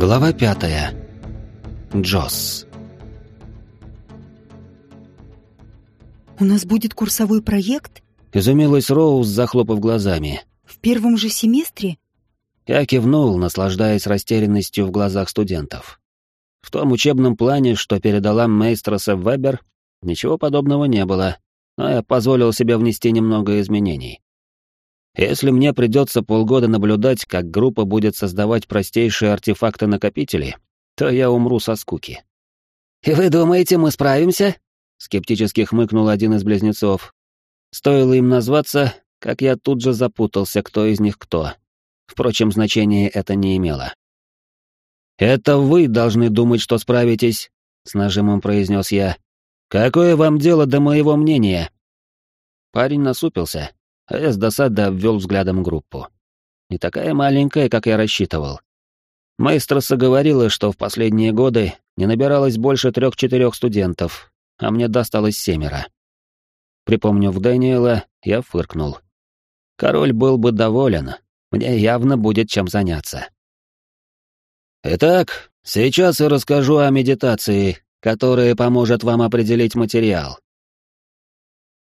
Глава пятая. Джосс. «У нас будет курсовой проект?» — изумилась Роуз, захлопав глазами. «В первом же семестре?» Я кивнул, наслаждаясь растерянностью в глазах студентов. В том учебном плане, что передала Мейстроса Вебер, ничего подобного не было, но я позволил себе внести немного изменений. Если мне придется полгода наблюдать, как группа будет создавать простейшие артефакты-накопители, то я умру со скуки. «И вы думаете, мы справимся?» — скептически хмыкнул один из близнецов. Стоило им назваться, как я тут же запутался, кто из них кто. Впрочем, значения это не имело. «Это вы должны думать, что справитесь», — с нажимом произнес я. «Какое вам дело до моего мнения?» Парень насупился, а я с досады обвел взглядом группу. Не такая маленькая, как я рассчитывал. Майстроса говорила, что в последние годы не набиралось больше трех-четырех студентов, а мне досталось семеро. Припомнив Дэниела, я фыркнул. Король был бы доволен, мне явно будет чем заняться. Итак, сейчас я расскажу о медитации, которая поможет вам определить материал.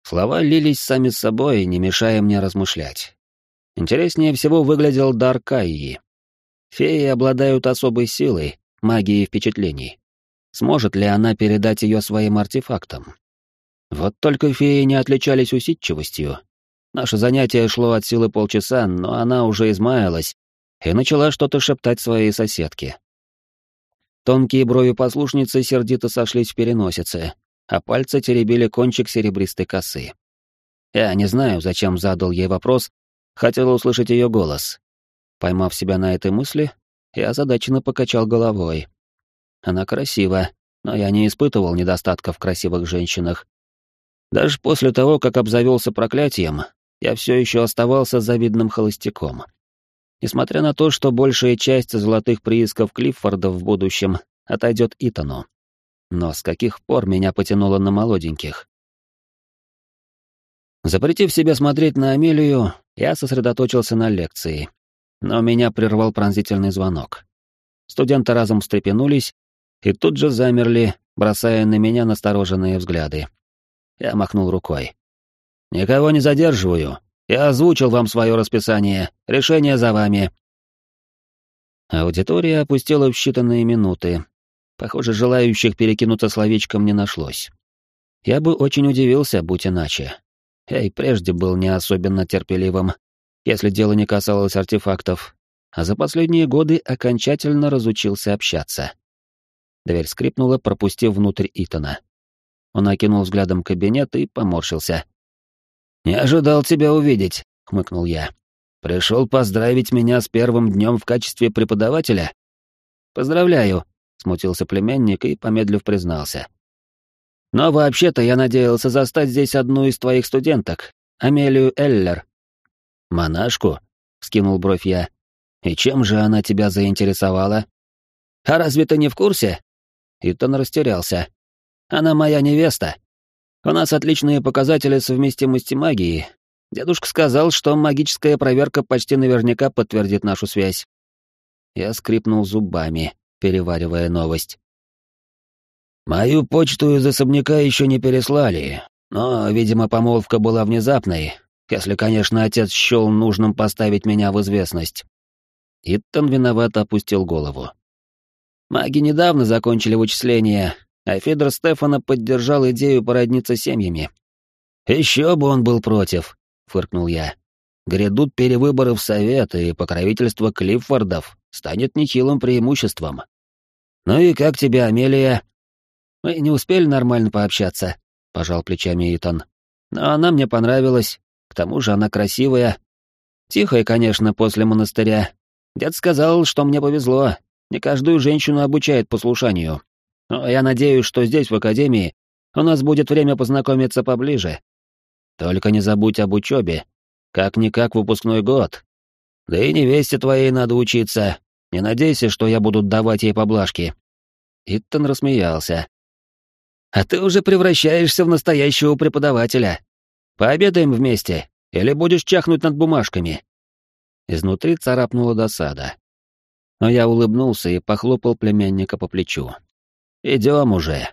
Слова лились сами собой, не мешая мне размышлять. Интереснее всего выглядел дар Кайи. Феи обладают особой силой, магией впечатлений. Сможет ли она передать ее своим артефактам? Вот только феи не отличались усидчивостью. Наше занятие шло от силы полчаса, но она уже измаялась и начала что-то шептать своей соседке. Тонкие брови послушницы сердито сошлись в переносице, а пальцы теребили кончик серебристой косы. Я не знаю, зачем задал ей вопрос, хотел услышать ее голос. Поймав себя на этой мысли, я озадаченно покачал головой. Она красива, но я не испытывал недостатка в красивых женщинах. Даже после того, как обзавелся проклятием, я все еще оставался завидным холостяком. Несмотря на то, что большая часть золотых приисков Клиффорда в будущем отойдет Итану. Но с каких пор меня потянуло на молоденьких? Запретив себе смотреть на Амелию, я сосредоточился на лекции. Но меня прервал пронзительный звонок. Студенты разом встрепенулись и тут же замерли, бросая на меня настороженные взгляды. Я махнул рукой. «Никого не задерживаю. Я озвучил вам свое расписание. Решение за вами». Аудитория опустила в считанные минуты, Похоже, желающих перекинуться словечком не нашлось. Я бы очень удивился, будь иначе. Я и прежде был не особенно терпеливым, если дело не касалось артефактов, а за последние годы окончательно разучился общаться. Дверь скрипнула, пропустив внутрь Итана. Он окинул взглядом кабинет и поморщился. «Не ожидал тебя увидеть», — хмыкнул я. «Пришел поздравить меня с первым днем в качестве преподавателя?» «Поздравляю», смутился племянник и, помедлив, признался. «Но вообще-то я надеялся застать здесь одну из твоих студенток, Амелию Эллер». «Монашку?» — скинул бровь я. «И чем же она тебя заинтересовала?» «А разве ты не в курсе?» Итан растерялся. «Она моя невеста. У нас отличные показатели совместимости магии. Дедушка сказал, что магическая проверка почти наверняка подтвердит нашу связь». Я скрипнул зубами переваривая новость. «Мою почту из особняка еще не переслали, но, видимо, помолвка была внезапной, если, конечно, отец счел нужным поставить меня в известность». Иттон виновато опустил голову. Маги недавно закончили вычисления, а Федор Стефана поддержал идею породниться семьями. «Еще бы он был против», — фыркнул я. «Грядут перевыборы в Совет, и покровительство Клиффордов станет нехилым преимуществом. «Ну и как тебе, Амелия?» «Мы не успели нормально пообщаться», — пожал плечами Итан. «Но она мне понравилась, к тому же она красивая. Тихая, конечно, после монастыря. Дед сказал, что мне повезло, не каждую женщину обучает послушанию. Но я надеюсь, что здесь, в Академии, у нас будет время познакомиться поближе. Только не забудь об учебе. Как-никак выпускной год. Да и невесте твоей надо учиться, не надейся, что я буду давать ей поблажки». Иттон рассмеялся. «А ты уже превращаешься в настоящего преподавателя. Пообедаем вместе, или будешь чахнуть над бумажками?» Изнутри царапнула досада. но я улыбнулся и похлопал племянника по плечу. «Идем уже».